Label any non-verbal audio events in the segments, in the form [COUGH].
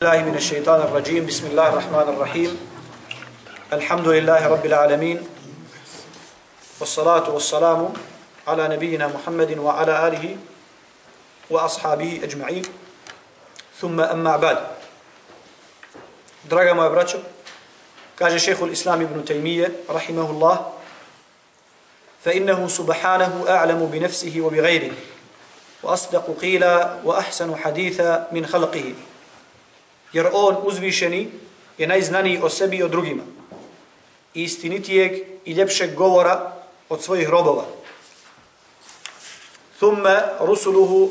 الله من الشيطان الرجيم. بسم الله الرحمن الرحيم. الحمد لله رب العالمين والصلاة والسلام على نبينا محمد وعلى آله وأصحابه أجمعين. ثم أما بعد. Draga moja braćo, kaže šehhul Islam ibn Taymiye, rahimahullah, فإنه سبحانه أعلم بنفسه وبغيره وأصدق قيلا وأحسن حديثا من خلقه. Jer on uzvišeni je najznaniji o sebi i o drugima. Istinitijeg i ljepšeg govora od svojih robova. Thumme rusuluhu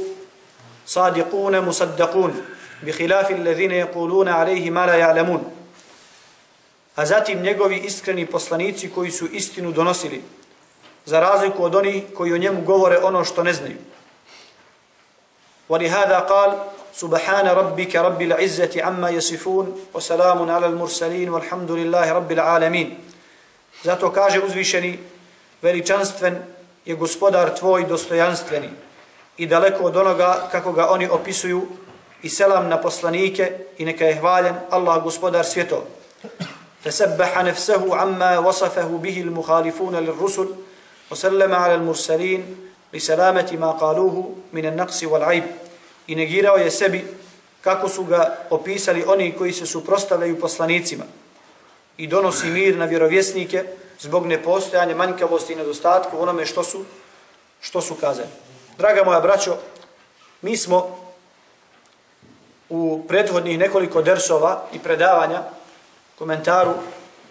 sadiquna musaddaqun bi khilafi alladhina yaquluna alayhi ma la ya'lamun. A zatim njegovi iskreni poslanici koji su istinu donosili za razliku od onih koji o njemu govore ono što ne znaju. ولهذا قال سبحان ربك رب العزة عما يصفون وسلام على المرسلين والحمد لله رب العالمين Zato kaže uzvišeni, veličanstven je gospodar tvoj dostojanstveni i daleko od onoga kako ga oni opisuju i selam na poslanike i neka je hvaljen Allah gospodar svjetov. فسبح نفسه عما وصفه به المخالفون للرسل وسلم على المرسلين li salameti ma kaluhu minen naqsi wal aib i negirao je sebi kako su ga opisali oni koji se suprostavljaju poslanicima i donosi mir na vjerovjesnike zbog nepostojanja manjkavosti i nedostatka u onome što su, što su kazali. Draga moja braćo, mi smo u prethodnih nekoliko dersova i predavanja komentaru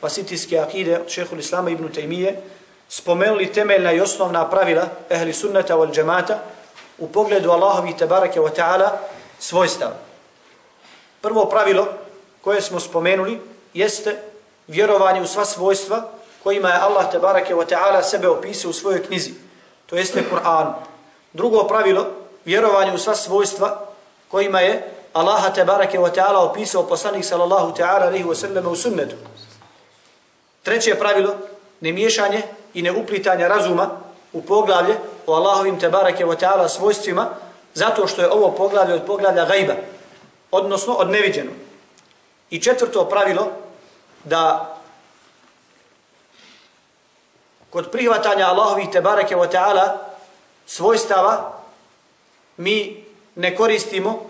Vasitijske akide od šehu Islama ibn Tejmije spomenuli temeljna i osnovna pravila ehli sunnata wal džemata u pogledu Allahovi tebareke wa ta'ala svojstava. Prvo pravilo koje smo spomenuli jeste vjerovanje u sva svojstva kojima je Allah tebareke wa ta'ala sebe opisao u svojoj knjizi, to jeste Kur'an. Drugo pravilo, vjerovanje u sva svojstva kojima je Allah tebareke wa ta'ala opisao poslanik sallallahu ta'ala alaihi wa sallam u sunnetu. Treće pravilo, nemiješanje i neuplitanja razuma u poglavlje o Allahovim tebareke wa ta'ala svojstvima, zato što je ovo poglavlje od poglavlja gajba, odnosno od neviđenog. I četvrto pravilo, da kod prihvatanja Allahovih tebareke wa ta'ala svojstava mi ne koristimo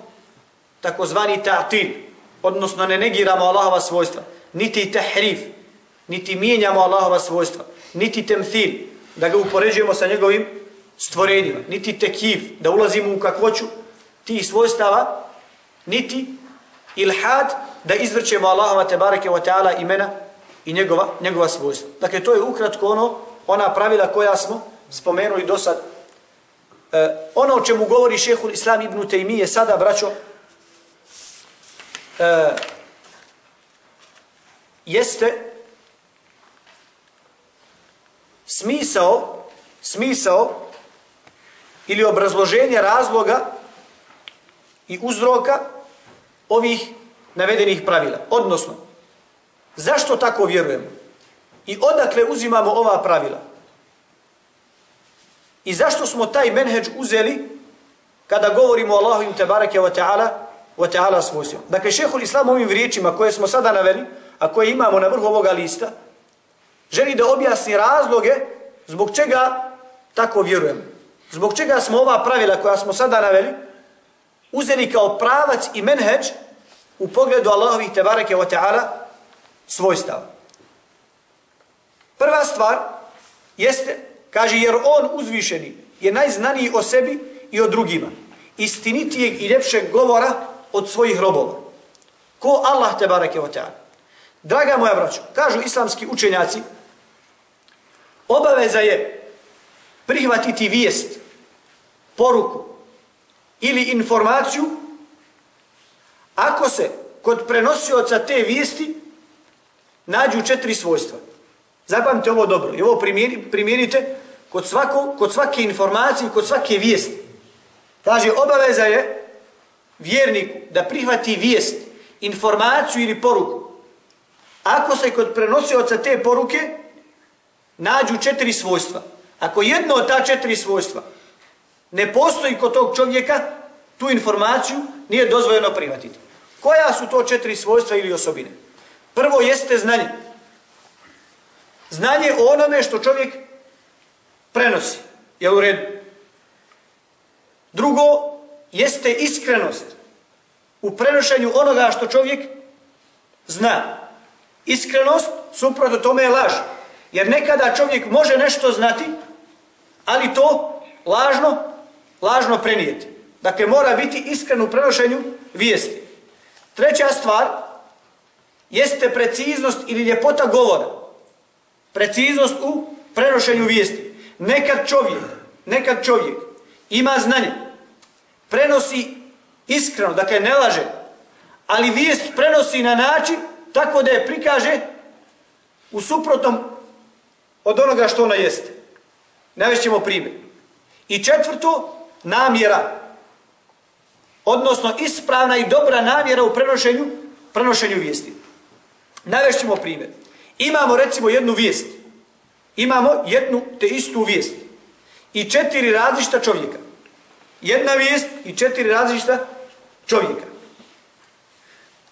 takozvani ta'til, odnosno ne negiramo Allahova svojstva, niti tahrif, niti mijenjamo Allahova svojstva, niti temthil, da ga upoređujemo sa njegovim stvorenjima, niti tekiv, da ulazimo u kakvoću tih svojstava, niti ilhad, da izvrćemo Allahova tebareke wa ta'ala imena i njegova, njegova svojstva. Dakle, to je ukratko ono, ona pravila koja smo spomenuli do sad. E, ono o čemu govori šehul Islam ibn Taymi je sada, braćo, e, jeste smisao, smisao ili obrazloženje razloga i uzroka ovih navedenih pravila. Odnosno, zašto tako vjerujemo? I odakle uzimamo ova pravila? I zašto smo taj menheđ uzeli kada govorimo o Allahu im tebareke wa ta'ala wa ta'ala svojstvom? Dakle, šehhul islam ovim riječima koje smo sada naveli, a koje imamo na vrhu ovoga lista, želi da objasni razloge zbog čega tako vjerujemo. Zbog čega smo ova pravila koja smo sada naveli uzeli kao pravac i menheđ u pogledu Allahovih tebareke wa ta'ala svojstava. Prva stvar jeste, kaže, jer on uzvišeni je najznaniji o sebi i o drugima. Istinitijeg i ljepšeg govora od svojih robova. Ko Allah tebareke wa ta'ala. Draga moja braćo, kažu islamski učenjaci, obaveza je prihvatiti vijest, poruku ili informaciju ako se kod prenosioca te vijesti nađu četiri svojstva. Zapamite ovo dobro i ovo primjerite kod, svako, kod svake informacije, kod svake vijesti. Kaže, obaveza je vjerniku da prihvati vijest, informaciju ili poruku. Ako se kod prenosioca te poruke nađu četiri svojstva. Ako jedno od ta četiri svojstva ne postoji kod tog čovjeka, tu informaciju nije dozvoljeno prihvatiti. Koja su to četiri svojstva ili osobine? Prvo jeste znanje. Znanje o onome što čovjek prenosi. Je u redu? Drugo, jeste iskrenost u prenošenju onoga što čovjek zna. Iskrenost, suprotno tome je laž. Jer nekada čovjek može nešto znati, ali to lažno, lažno prenijeti. Dakle, mora biti iskren u prenošenju vijesti. Treća stvar jeste preciznost ili ljepota govora. Preciznost u prenošenju vijesti. Nekad čovjek, nekad čovjek ima znanje, prenosi iskreno, dakle ne laže, ali vijest prenosi na način tako da je prikaže u suprotnom od onoga što ona jeste. Navešćemo primjer. I četvrto, namjera. Odnosno ispravna i dobra namjera u prenošenju, prenošenju vijesti. Navešćemo primjer. Imamo recimo jednu vijest. Imamo jednu te istu vijest. I četiri različita čovjeka. Jedna vijest i četiri različita čovjeka.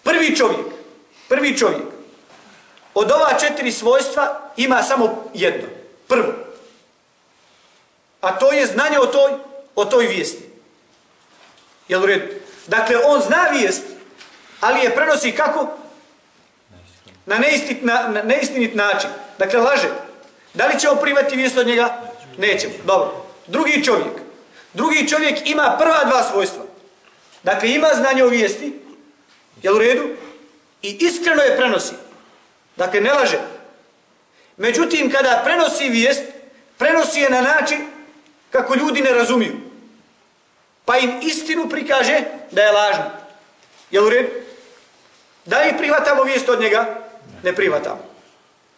Prvi čovjek, prvi čovjek, od ova četiri svojstva ima samo jedno. Prvo. A to je znanje o toj, o toj vijesti. Jel u redu? Dakle, on zna vijest, ali je prenosi kako? Na neistinit, na, na neistinit način. Dakle, laže. Da li će on primati vijest od njega? Nećemo. Dobro. Drugi čovjek. Drugi čovjek ima prva dva svojstva. Dakle, ima znanje o vijesti, jel u redu? I iskreno je prenosi. Dakle, ne laže. Međutim, kada prenosi vijest, prenosi je na način kako ljudi ne razumiju. Pa im istinu prikaže da je lažna. Jel u redu? Da li prihvatamo vijest od njega? Ne prihvatamo.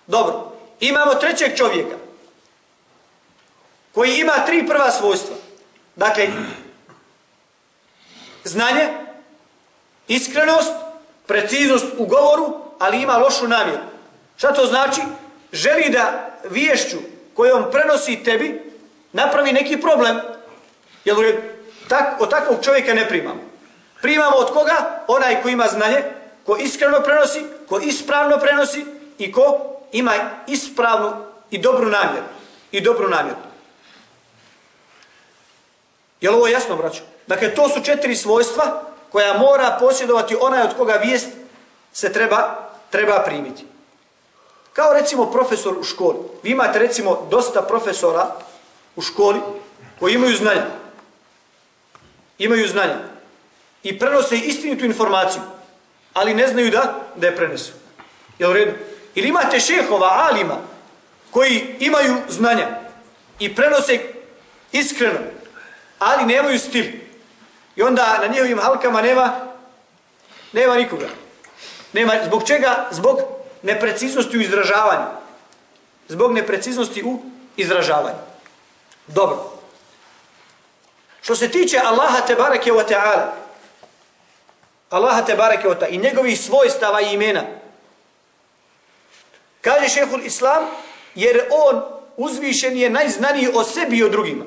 Dobro. Imamo trećeg čovjeka koji ima tri prva svojstva. Dakle, znanje, iskrenost, preciznost u govoru, ali ima lošu namjeru. Šta to znači? Želi da viješću kojom prenosi tebi napravi neki problem. Jel tak, od takvog čovjeka ne primamo. Primamo od koga? Onaj ko ima znanje, ko iskreno prenosi, ko ispravno prenosi i ko ima ispravnu i dobru namjeru. I dobru namjeru. Je li ovo jasno, braćo? Dakle, to su četiri svojstva koja mora posjedovati onaj od koga vijest se treba, treba primiti. Kao recimo profesor u školi. Vi imate recimo dosta profesora u školi koji imaju znanje. Imaju znanje. I prenose istinitu informaciju. Ali ne znaju da, da je prenesu. Je u redu? Ili imate šehova, alima, koji imaju znanja i prenose iskreno ali nemaju stil. I onda na njihovim halkama nema nema nikoga. Nema, zbog čega? Zbog nepreciznosti u izražavanju. Zbog nepreciznosti u izražavanju. Dobro. Što se tiče Allaha te barake wa ta'ala, Allaha te barake wa ta'ala i njegovih svojstava i imena, kaže šehhul Islam, jer on uzvišen je najznaniji o sebi i o drugima.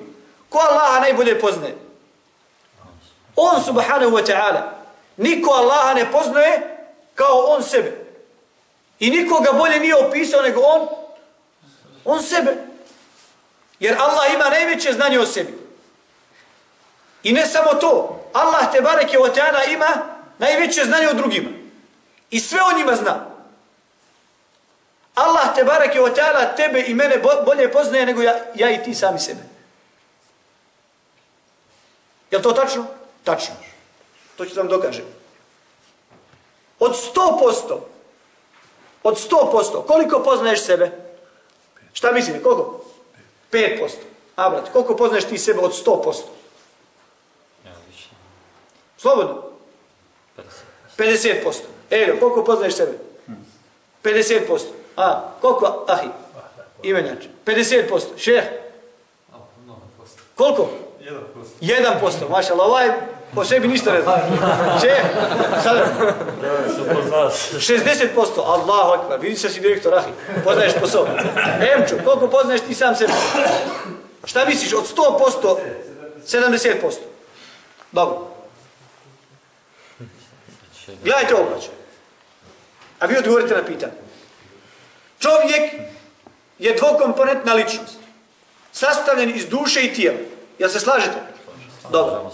Ko Allaha najbolje poznaje? On subhanahu wa ta'ala. Niko Allaha ne poznaje kao on sebe. I nikoga bolje nije opisao nego on, on sebe. Jer Allah ima najveće znanje o sebi. I ne samo to. Allah te bareke o teana ima najveće znanje o drugima. I sve o njima zna. Allah te bareke o teana tebe i mene bolje poznaje nego ja, ja i ti sami sebe. Je to tačno? Tačno. To ću vam dokažem. Od 100%, od 100%, koliko poznaješ sebe? Šta mislim, koliko? 5%. A, brat, koliko poznaješ ti sebe od 100%? Slobodno. 50%. Evo, koliko poznaješ sebe? 50%. A, koliko? Ahi. Imenjač. 50%. Šeh. Koliko? 1%, maša Allah, ovaj po sebi ništa ne zna. Če? Sada. 60%, Allahu akbar, vidi se si direktor Ahi, poznaješ po sobi. Emču, koliko poznaješ ti sam sebe? Šta misliš, od 100%, 70%? Dobro. Gledajte ovo, braće. A vi odgovorite na pitanje. Čovjek je dvokomponentna ličnost. Sastavljen iz duše i tijela. Jel se slažete? Dobro.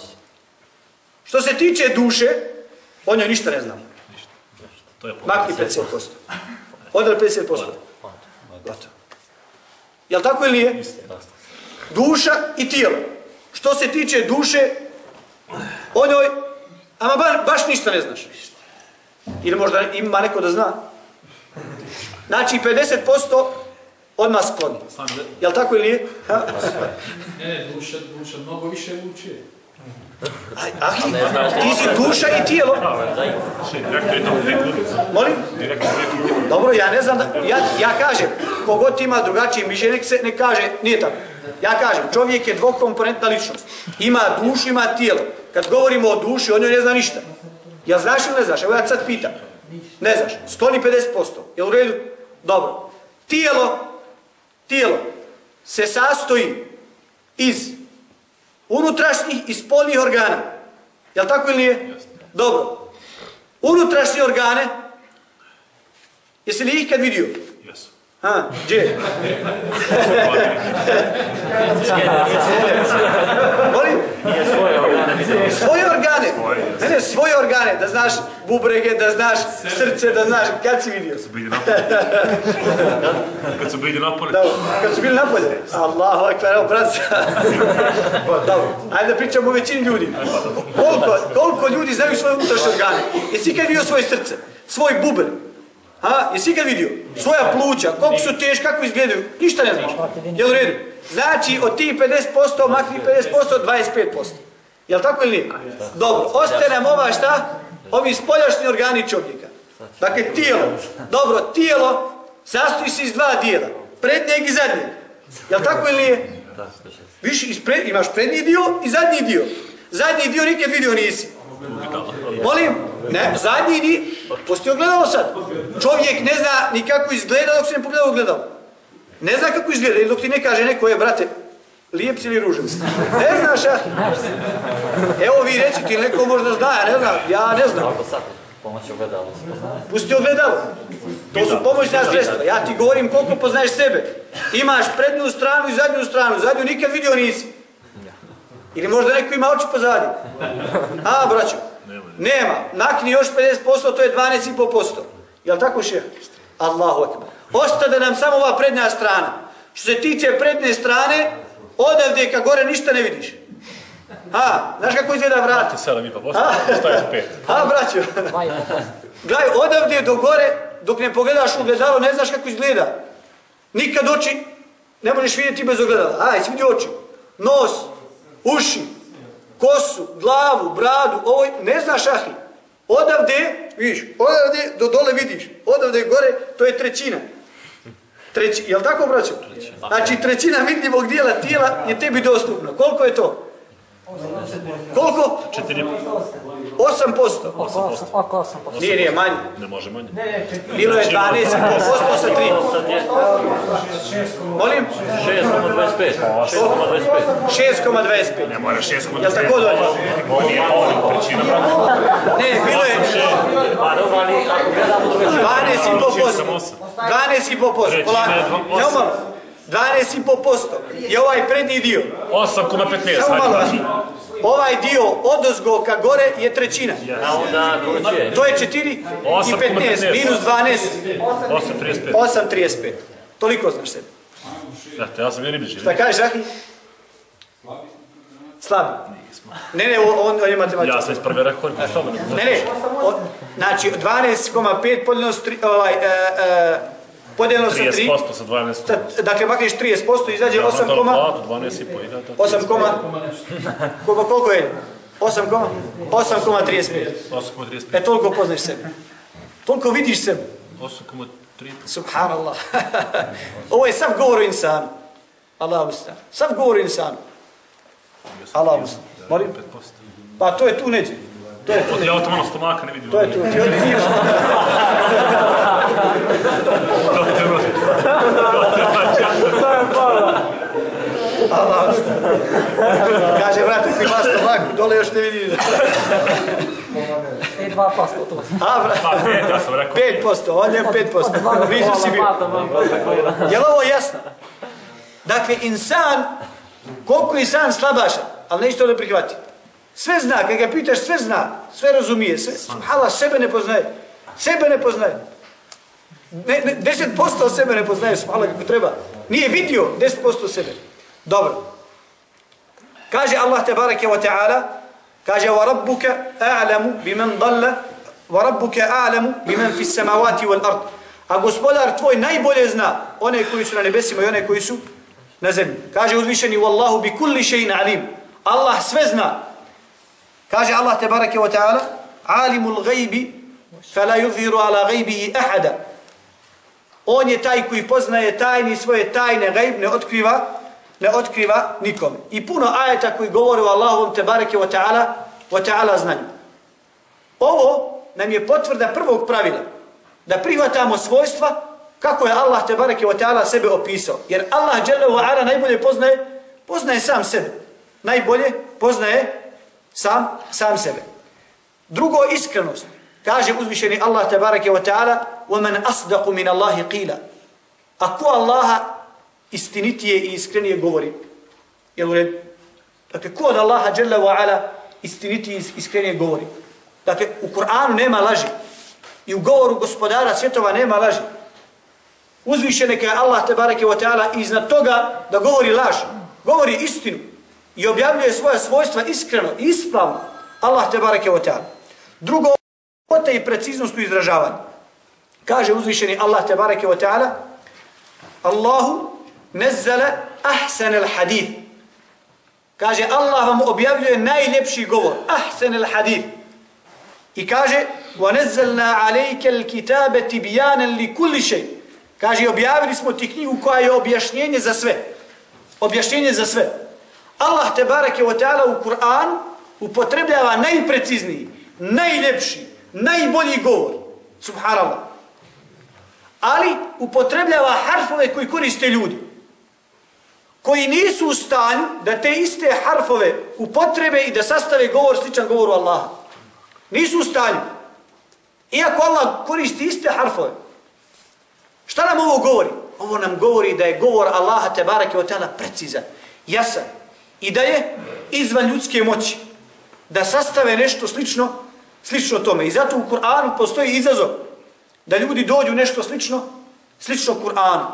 Što se tiče duše, o njoj ništa ne znamo. Makni 50%. Odel 50%. Gotovo. Jel tako ili nije? Duša i tijelo. Što se tiče duše, o njoj, ama ba, baš ništa ne znaš. Ili možda ima neko da zna. Znači 50% odmah skloni. Jel tako ili nije? Ha? Ne, duša, duša mnogo više uči. Aj, ah, ti si duša i tijelo. Molim? Dobro, ja ne znam, da, ja, ja kažem, kogod ima drugačiji mišljenje, nek se ne kaže, nije tako. Ja kažem, čovjek je dvokomponentna ličnost. Ima dušu, ima tijelo. Kad govorimo o duši, on joj ne zna ništa. Ja znaš ili ne znaš? Evo ja sad pitam. Ne znaš. 150%. Je u redu? Dobro. Tijelo, tijelo se sastoji iz unutrašnjih i spolnih organa. Je li tako ili nije? Dobro. Unutrašnje organe, jesi li ih kad vidio? Ha, gdje? Molim? Nije svoje organe. Svoje organe. Ne, ne, svoje organe. Da znaš bubrege, da znaš srce, da znaš kad si vidio. Su bili napolje. Kad su bili napolje. [LAUGHS] Da, kad su bili napolje. Allahu akbar, evo brat. Dobro, ajde da pričamo o većini ljudi. Koliko, koliko ljudi znaju svoje unutrašnje organe? Jesi ikad vidio svoje srce? Svoj buber? Ha? Jesi ikad vidio? Svoja pluća, koliko su teški, kako izgledaju? Ništa ne znaš. Je u redu? Znači, od tih 50%, makni 50%, 25%. Jel tako ili nije? Dobro, ostaje nam ova šta? Ovi spoljašnji organi čovjeka. Dakle, tijelo. Dobro, tijelo sastoji se iz dva dijela. Prednjeg i zadnjeg. Jel tako ili nije? Viš, ispred, imaš prednji dio i zadnji dio. Zadnji dio nikad vidio nisi. Molim? Ne, zadnji dio. Postoji ogledalo sad. Čovjek ne zna ni kako izgleda dok se ne pogleda ogledalo. Ne zna kako izgleda, dok ti ne kaže neko je, brate, lijep si ili ružan si. Ne znaš, ja? Evo vi reci, ti neko možda zna, ja ne znam, ja ne znam. Pomoći ogledalo. Pusti ogledalo. To su pomoćna sredstva. Ja ti govorim koliko poznaješ sebe. Imaš prednju stranu i zadnju stranu. Zadnju nikad vidio nisi. Ili možda neko ima oči pozadi. A, braćo. Nema. Nakni još 50%, to je 12,5%. Jel tako šeh? Allahu akbar. Ostade nam samo ova prednja strana. Što se tiče prednje strane, odavde ka gore ništa ne vidiš. Ha, znaš kako izgleda vrat? 7,5%, staje 5. Ha, braćo. Gledaj, odavde do gore, dok ne pogledaš u ogledalo, ne znaš kako izgleda. Nikad oči ne možeš vidjeti bez ogledala. Aj, si vidi oči. Nos, uši, kosu, glavu, bradu, ovo, ne znaš ahi. Odavde, vidiš, odavde do dole vidiš. Odavde gore, to je trećina. Treći, jel tako, braćo? Znači, trećina vidljivog dijela tijela je tebi dostupna. Koliko je to? Koliko? 8%. Oko 8%. Nije, nije, manje. Ne može manje. Bilo je 12,5% sa 3. Sad je Molim? 6,25. 6,25. 6,25. Ne mora 6 Jel tako dolje? Ovo nije ovo, trećina. Ne, bilo je Pa dobro, ali ako gledamo drugačije. 12,5%. 12,5%. Polako. Je Evo malo. 12,5% je ovaj prednji dio. 8,15. Samo malo. Ovaj dio odozgo ka gore je trećina. A onda drugačije. To je 4 i 15 minus 12. 8,35. 8,35. Toliko znaš sebi. Eto, ja sam je ribič. Šta kažeš, Ahi? Slabi. Ne, ne, on, on je matematičar. Ja sam iz prve me Ne, ne, znači 12,5 podijeljeno s 3, ovaj, e, e, podijeljeno sa 3, 30% sa 12. ta- dakle makneš 30%, izađe 8, Na koma, platu 12 i po i da, da. 8, koma, [LAUGHS] koliko, koliko je? 8, koma, 8,35. 8,35. E, toliko poznaš sebe. Toliko vidiš sebe. 8,3. Subhanallah. [LAUGHS] Ovo je sav govor o insanu. Allah usta. Sav govor o insanu. Allah usta. Molim? 5%. Pa to je tu neđe. To je tu Ja neđe. od malo stomaka ne vidim. To je tu. [LAUGHS] To. Allah. Kaže, vrati, ti vas stomak, dole još ne vidi. 2% to. A, bra, Pa, pet, ja sam rekao. 5%, on je 5%. Blizu si bio. Je li ovo jasno? Dakle, insan, koliko je insan slabašan, ali neće to da prihvati. Sve zna, kad ga pitaš, sve zna, sve razumije, sve, subhala, sebe ne poznaje. Sebe ne poznaje. Ne, ne, 10% od sebe ne poznaje, subhala, kako treba. Nije vidio 10% sebe. Dobro. Kaže Allah te barake wa ta'ala, kaže wa rabbuka a'lamu biman dalla wa rabbuka a'lamu biman fis samawati wal ard. A gospodar tvoj najbolje zna one koji su na nebesima i one koji su na zemlji. Kaže uzvišeni wallahu bi kulli shay'in alim. Allah sve zna. Kaže Allah te bareke wa ta'ala, alimul ghaibi fala yuzhiru ala ghaibihi ahada. On je taj koji poznaje tajni svoje tajne gajb, ne otkriva, ne otkriva nikome. I puno ajeta koji govore o Allahovom te bareke wa ta'ala, wa ta'ala znanju. Ovo nam je potvrda prvog pravila, da prihvatamo svojstva kako je Allah te bareke wa ta'ala sebe opisao. Jer Allah dželle ve ala najbolje poznaje, poznaje sam sebe. Najbolje poznaje sam, sam sebe. Drugo, iskrenost. Kaže uzvišeni Allah tabarake wa ta'ala وَمَنْ أَصْدَقُ مِنَ اللَّهِ قِيلَ Ako Allaha istinitije i iskrenije govori, jel u redu? Dakle, ko od Allaha jalla wa ala istinitije i iskrenije govori? Dakle, u Kur'anu nema laži. I u govoru gospodara svjetova nema laži. Uzvišene je Allah tabarake wa ta'ala iznad toga da govori laž. Govori istinu. I objavljuje svoje svojstva iskreno i ispravno. Allah tabarake wa ta'ala. Drugo, Kvota i preciznost u izražavanju. Kaže uzvišeni Allah tebareke wa ta'ala Allahu nazzala ahsan al hadith. Kaže Allah vam objavljuje najljepši govor. Ahsan al hadith. I kaže wa nazzalna alayka al kitaba tibyanan li kulli shay. Kaže objavili smo ti knjigu koja je objašnjenje za sve. Objašnjenje za sve. Allah tebareke ve ta'ala u Kur'an upotrebljava najprecizniji, najljepši, najbolji govor. Subhanallah. Ali upotrebljava harfove koji koriste ljudi. Koji nisu u stanju da te iste harfove upotrebe i da sastave govor sličan govoru Allaha. Nisu u stanju. Iako Allah koristi iste harfove. Šta nam ovo govori? Ovo nam govori da je govor Allaha te barake od tela precizan, jasan i da je izvan ljudske moći. Da sastave nešto slično slično tome. I zato u Kur'anu postoji izazov da ljudi dođu nešto slično, slično Kur'anu.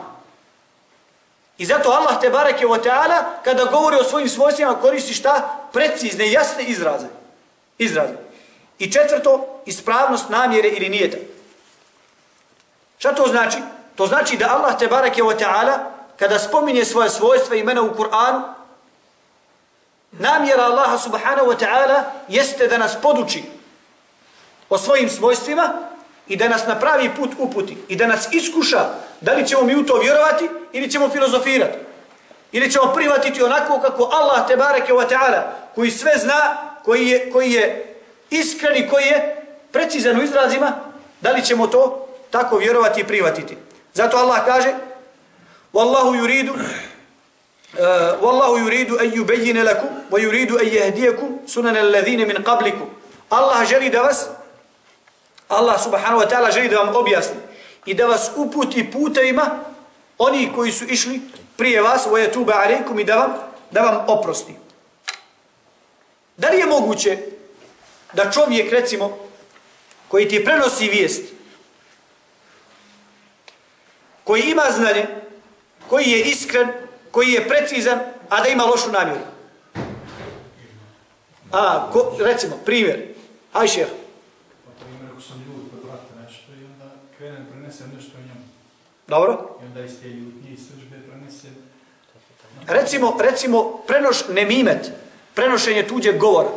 I zato Allah te bareke ve ta'ala kada govori o svojim svojstvima koristi šta? Precizne, jasne izraze. Izraze. I četvrto, ispravnost namjere ili nijeta. Šta to znači? To znači da Allah te bareke ve ta'ala kada spominje svoje svojstva i imena u Kur'anu, namjera Allaha subhanahu wa ta'ala jeste da nas poduči o svojim svojstvima i da nas na pravi put uputi i da nas iskuša da li ćemo mi u to vjerovati ili ćemo filozofirati. Ili ćemo prihvatiti onako kako Allah te bareke wa ta'ala koji sve zna, koji je, koji je iskren i koji je precizan u izrazima, da li ćemo to tako vjerovati i prihvatiti. Zato Allah kaže Wallahu yuridu uh, [CLEARS THROAT] Wallahu yuridu an yubayyana lakum wa yuridu an yahdiyakum sunan alladhina min qablikum. Allah želi da vas Allah subhanahu wa ta'ala želi da vam objasni i da vas uputi putevima oni koji su išli prije vas wa yatuba alaykum i da vam da vam oprosti. Da li je moguće da čovjek recimo koji ti prenosi vijest koji ima znanje koji je iskren koji je precizan a da ima lošu namjeru? A ko, recimo primjer. Aj šeha. Dobro? I onda iz te ljutnje i sržbe prenese... Recimo, recimo, prenoš nemimet, prenošenje tuđeg govora.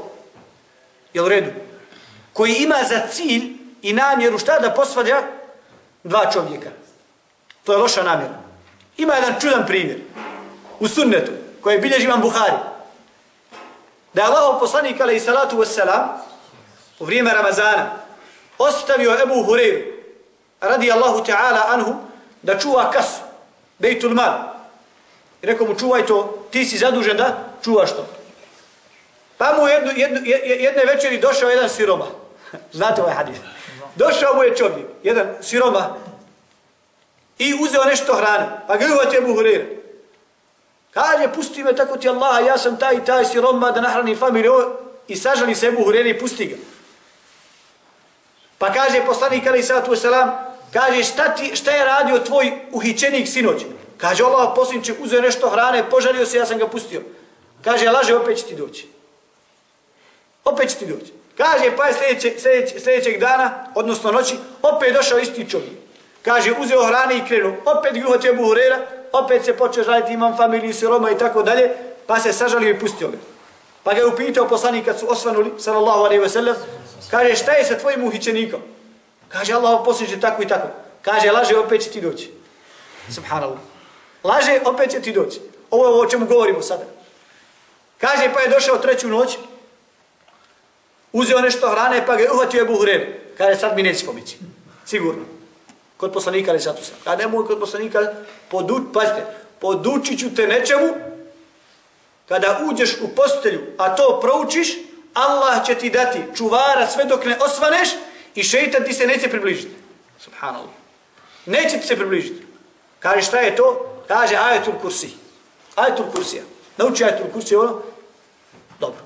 Je u redu? Koji ima za cilj i namjeru šta da posvađa dva čovjeka. To je loša namjera. Ima jedan čudan primjer. U sunnetu, koji bilježi imam Buhari. Da je Allah poslanik, ali i salatu wassalam, u vrijeme Ramazana, ostavio Ebu Hureyru, radi Allahu ta'ala anhu, da čuva kasu, bejtul mal. I rekao mu, čuvaj to, ti si zadužen da čuvaš to. Pa mu jednu, jednu, jedne večeri došao jedan siroma. [LAUGHS] Znate ovaj hadis. Došao mu je čovjek, jedan siroma, i uzeo nešto hrane, pa ga uvati Ebu Hureyre. Kaže, pusti me tako ti Allah, ja sam taj i taj siroma da nahrani familiju i sažali se Ebu Hureyre i pusti ga. Pa kaže poslanik Ali Sallatu Selam, kaže šta, ti, šta je radio tvoj uhićenik sinoć? Kaže Allah posljedniče uzeo nešto hrane, požalio se, ja sam ga pustio. Kaže, laže, opet će ti doći. Opet će ti doći. Kaže, pa je sljedeće, sljedeće, sljedećeg dana, odnosno noći, opet došao isti čovjek. Kaže, uzeo hrane i krenuo. Opet ga uhvatio Ebu Hurera, opet se počeo žaliti, imam familiju, siroma i tako dalje, pa se sažalio i pustio ga. Pa ga je upitao poslanik kad su osvanuli, sallallahu alaihi ve sellem, kaže, šta je sa tvojim uhićenikom? Kaže, Allah posljedće tako i tako. Kaže, laže, opet će ti doći. Subhanallah. Laže, opet će ti doći. Ovo je ovo o čemu govorimo sada. Kaže, pa je došao treću noć, uzeo nešto hrane, pa ga je uhvatio Ebu Hureyre. Kaže, sad mi neće pomići. Sigurno. Kod poslanika ali sad tu sam. Kaže, nemoj kod poslanika, podu, pazite, podučit ću te nečemu, kada uđeš u postelju, a to proučiš, Allah će ti dati čuvara sve dok ne osvaneš i šeitan ti se neće približiti. Subhanallah. Neće ti se približiti. Kaže, šta je to? Kaže, ajetul kursi. Ajetul kursija. Nauči ajetul kursi ono? Dobro.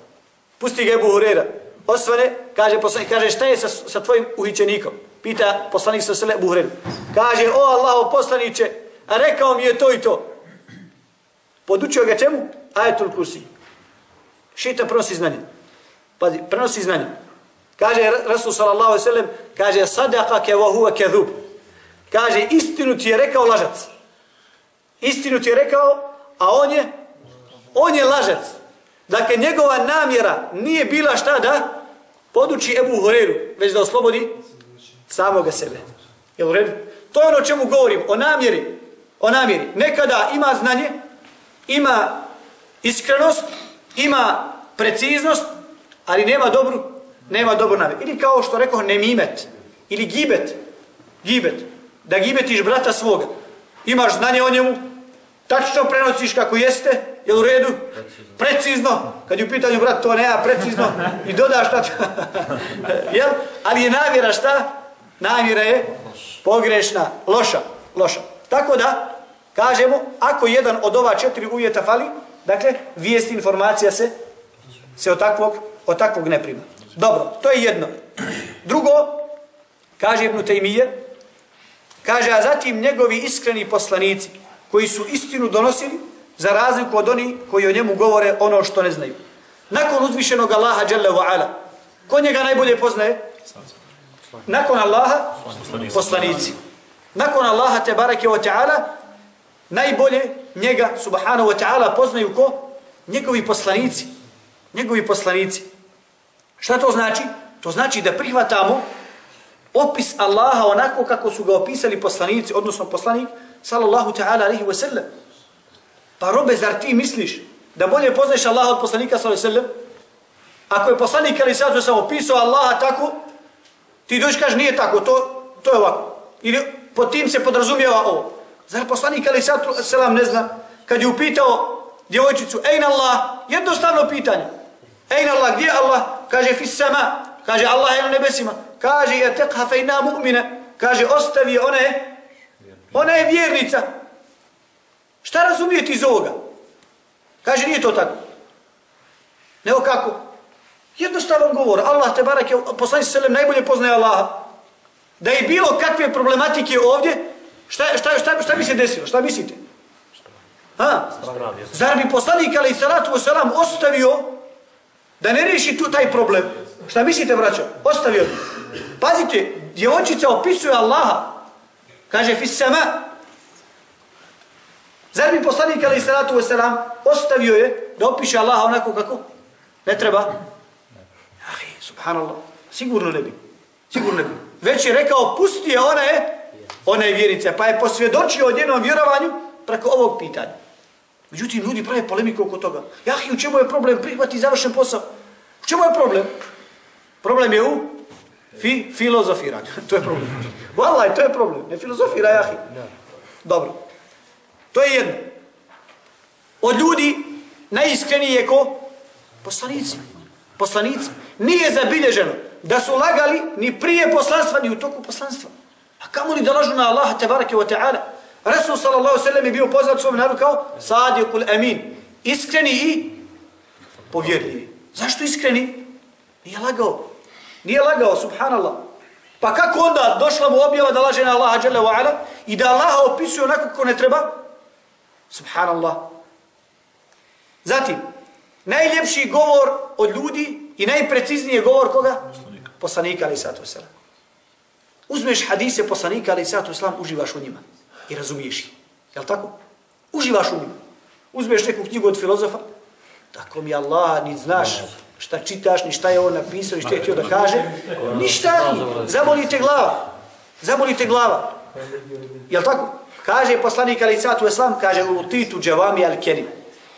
Pusti ga Ebu Hurera osvane, kaže, poslanik, kaže šta je sa, sa tvojim uhićenikom? Pita poslanik sa sele Buhredu. Kaže, o Allaho poslaniće, a rekao mi je to i to. Podučio ga čemu? Ajetul kursi. Šita prosi znanje. Pazi, prenosi znanje. Kaže Rasul sallallahu alejhi ve sellem, kaže, sadaka ke wa huwa kadhub. Kaže, istinu ti je rekao lažac. Istinu ti je rekao, a on je, on je lažac. Dakle, njegova namjera nije bila šta da poduči Ebu Horeru, već da oslobodi samoga sebe. Jel u redu? To je ono o čemu govorim, o namjeri. O namjeri. Nekada ima znanje, ima iskrenost, ima preciznost, ali nema dobru, nema dobru namjer. Ili kao što rekao, nemimet. Ili gibet. Gibet. Da gibetiš brata svoga. Imaš znanje o njemu, tačno prenosiš kako jeste, jel u redu? Precizno. Kad je u pitanju, brat, to nema precizno. I dodaš šta [LAUGHS] jel? Ali je namjera šta? Namjera je pogrešna, loša, loša. Tako da, kažemo, ako jedan od ova četiri uvjeta fali, dakle, vijest informacija se se od takvog, od takvog ne prima. Dobro, to je jedno. Drugo, kaže Ibn Tejmije, kaže, a zatim njegovi iskreni poslanici, koji su istinu donosili, za razliku od oni koji o njemu govore ono što ne znaju. Nakon uzvišenog Allaha Jalla wa Ala, ko njega najbolje poznaje? Nakon Allaha, poslanici. Nakon Allaha te barake wa ta'ala, najbolje njega, subhanahu wa ta'ala, poznaju ko? Njegovi poslanici. Njegovi poslanici. Šta to znači? To znači da prihvatamo opis Allaha onako kako su ga opisali poslanici, odnosno poslanik, sallallahu ta'ala alihi wa sallam. Pa robe, zar ti misliš da bolje poznaš Allaha od poslanika sallallahu alejhi wa sallam? Ako je poslanik ali sad sam opisao Allaha tako, ti dođeš kaže nije tako, to to je ovako. Ili po tim se podrazumijeva ovo. Zar poslanik ali sad selam ne zna kad je upitao djevojčicu Ejna Allah, jednostavno pitanje. Ejna Allah, gdje Allah? Kaže fis sama. Kaže Allah je na nebesima. Kaže ja tekha fejna mu'mina. Kaže ostavi one, ona je vjernica. Šta razumijete iz ovoga? Kaže, nije to tako. Nego kako? Jednostavan govor. Allah te barak je, poslani se selem, najbolje poznaje Allaha. Da je bilo kakve problematike ovdje, šta, šta, šta, šta bi se desilo? Šta mislite? Ha? Zar bi poslanik ali salatu wasalam ostavio da ne riješi tu taj problem? Šta mislite, braćo? Ostavio bi. Pazite, djevojčica opisuje Allaha. Kaže, fis sama, Zar bi poslanik ali salatu wasalam ostavio je da opiše Allaha onako kako? Ne treba? Ahi, subhanallah, sigurno ne bi. Sigurno ne bi. Već je rekao, pusti je, ona je, ona je vjernica, pa je posvjedočio o njenom vjerovanju preko ovog pitanja. Međutim, ljudi prave polemiku oko toga. Jahi, u čemu je problem? Prihvati završen posao. U čemu je problem? Problem je u fi, filozofiranju. [LAUGHS] to je problem. Wallahi, to je problem. Ne filozofira, jahi. Dobro. To je jedno. Od ljudi najiskreniji je ko? Poslanici. Poslanici. Nije zabilježeno da su lagali ni prije poslanstva, ni u toku poslanstva. A kamo li da lažu na Allaha tebareke wa ta'ala? Resul sallallahu sallam je bio poznat svom narodu kao sadiqul amin. Iskreni i povjerljivi. Zašto iskreni? Nije lagao. Nije lagao, subhanallah. Pa kako onda došla mu objava da laže na Allaha jalla wa ala i da Allaha opisuje onako kako ne treba? Subhanallah. Zatim, najljepši govor od ljudi i najprecizniji govor koga? Poslanika. Poslanika, ali sallatu sallam. Uzmeš hadise poslanika, ali sallatu sallam, uživaš u njima i razumiješ ih. Jel tako? Uživaš u njima. Uzmeš neku knjigu od filozofa, tako mi Allah, ni znaš šta čitaš, ni šta je on napisao, ni šta je htio da kaže. Ništa, zabolite glava. Zabolite glava. Jel tako? Kaže poslanik Ali Satu Islam, kaže u titu džavami al kerim.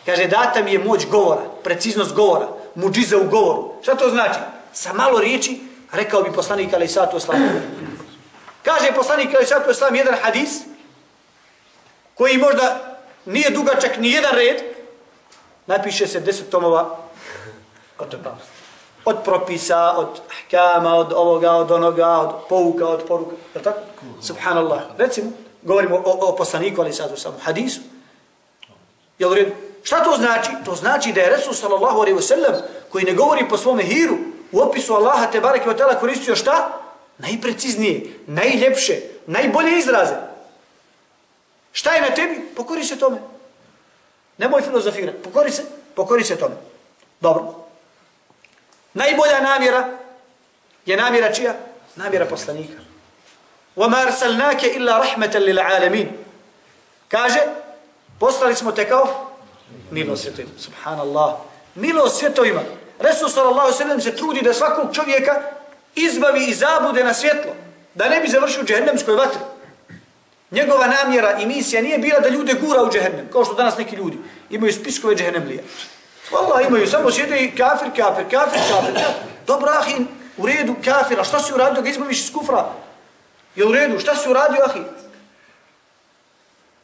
Kaže, data mi je moć govora, preciznost govora, muđiza u govoru. Šta to znači? Sa malo riječi, rekao bi poslanik Ali Satu Islam. Kaže poslanik Ali Satu Islam jedan hadis, koji možda nije dugačak ni jedan red, napiše se deset tomova od, [LAUGHS] od propisa, od ahkama, od ovoga, od onoga, od pouka, od poruka. Je tako? Subhanallah. Recimo, govorimo o, o poslaniku, ali sad u samom hadisu. Jel u redu? Šta to znači? To znači da je Resul sallallahu alaihi wasallam koji ne govori po svome hiru u opisu Allaha te bareke wa ta'ala koristio šta? Najpreciznije, najljepše, najbolje izraze. Šta je na tebi? Pokori se tome. Nemoj filozofirati. Pokori se, pokori se tome. Dobro. Najbolja namjera je namjera čija? Namjera poslanika. وَمَا أَرْسَلْنَاكَ إِلَّا رَحْمَةً لِلْعَالَمِينَ Kaže, poslali smo te kao milo svjetovima. Subhanallah. Milo svjetovima. Resul sallallahu sallam se trudi da svakog čovjeka izbavi i zabude na svjetlo. Da ne bi završio u džehennemskoj vatri. Njegova namjera i misija nije bila da ljude gura u džehennem, kao što danas neki ljudi imaju spiskove džehennemlija. Wallah, imaju, samo sjede i kafir, kafir, kafir, kafir. Dobro, ahin, u redu, kafir, a šta si uradio ga izbaviš iz kufra? Je u redu, šta si uradio, ahi?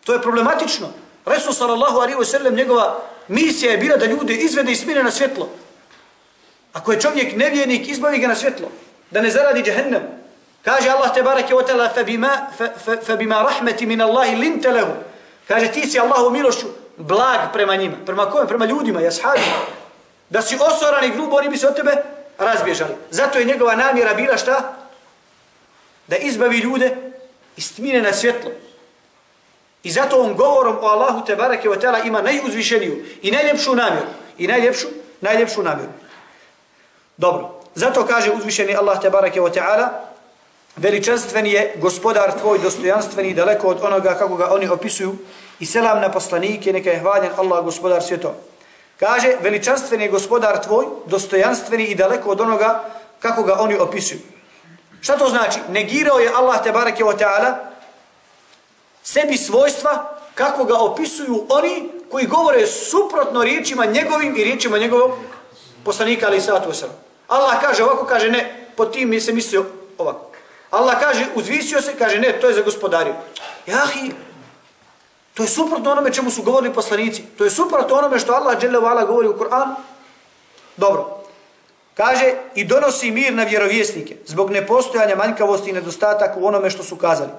To je problematično. Resul sallallahu alaihi wa sallam, njegova misija je bila da ljude izvede i smire na svjetlo. Ako je čovjek nevjernik, izbavi ga na svjetlo. Da ne zaradi džehennem. Kaže Allah te barake ve ta'ala fabima fabima rahmeti min Allahi linte lehu. Kaže ti si Allahu milošću blag prema njima. Prema kome? Prema ljudima, jashabima. Da si osoran i grubo, oni bi se od tebe razbježali. Zato je njegova namjera bila šta? Da izbavi ljude iz tmine na svjetlo. I zato on govorom o Allahu te barake ve ta'ala ima najuzvišeniju i najljepšu namjeru. I najljepšu, najljepšu namjeru. Dobro. Zato kaže uzvišeni Allah te barake ve ta'ala veličanstven je gospodar tvoj, dostojanstveni, daleko od onoga kako ga oni opisuju, i selam na poslanike, neka je hvaljen Allah, gospodar svjeto. Kaže, veličanstven je gospodar tvoj, dostojanstveni i daleko od onoga kako ga oni opisuju. Šta to znači? Negirao je Allah, te barake o teala sebi svojstva kako ga opisuju oni koji govore suprotno riječima njegovim i riječima njegovog poslanika, ali i sallatu wasalam. Allah kaže ovako, kaže ne, po tim mi se mislio ovako. Allah kaže, uzvisio se, kaže, ne, to je za gospodariju. Jahi, to je suprotno onome čemu su govorili poslanici. To je suprotno onome što Allah dželle govori u Kur'an. Dobro. Kaže, i donosi mir na vjerovjesnike, zbog nepostojanja manjkavosti i nedostataka u onome što su kazali.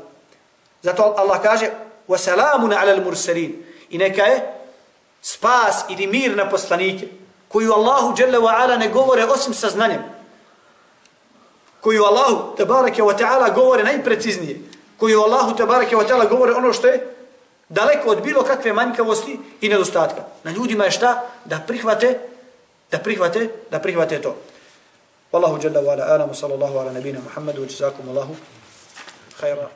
Zato Allah kaže, وَسَلَامُنَ عَلَى الْمُرْسَلِينَ I neka je spas ili mir na poslanike, koju Allahu dželle ne govore osim sa znanjem koju Allahu tebareke wa ta'ala govore najpreciznije, koju Allahu tebareke wa ta'ala govore ono što je daleko od bilo kakve manjkavosti i nedostatka. Na ljudima je šta? Da prihvate, da prihvate, da prihvate to. Wallahu jalla wa ala alamu sallallahu ala nabina Muhammadu wa jazakum Allahu khaira.